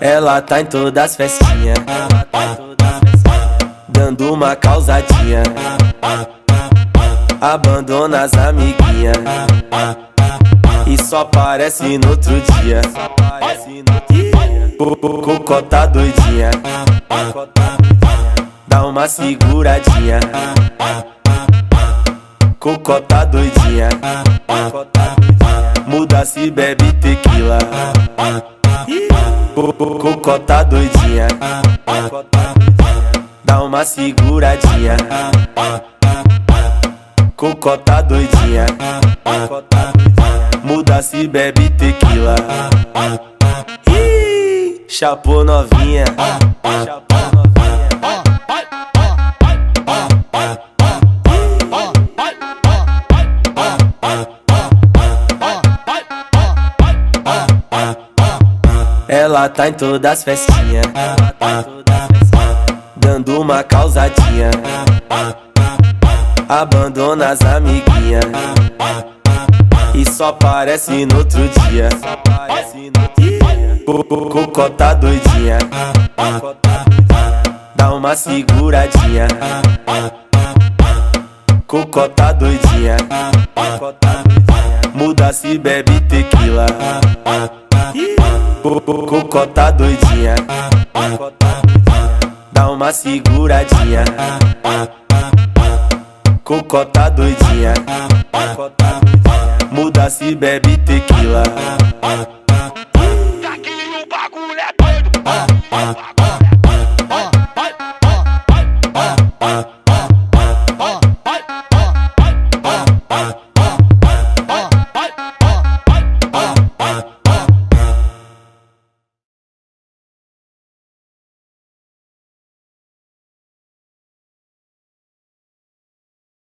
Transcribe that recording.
Ela tá em todas as festinhas, dando uma causadinha. Abandona as amiguinhas e só aparece no outro dia. Cocota doidinha, dá uma seguradinha. Cocota doidinha, muda se bebe tequila. Cocota doidinha. Dá uma seguradinha. Cocota doidinha. Muda se bebe tequila. Chapou novinha Ela tá em todas as festinhas, dando uma causadinha. Abandona as amiguinhas e só aparece no outro dia. Cocota doidinha, dá uma seguradinha. Cocota doidinha, muda se bebe tequila. Cocota doidinha. Dá uma seguradinha. Cocota doidinha. Muda se bebe tequila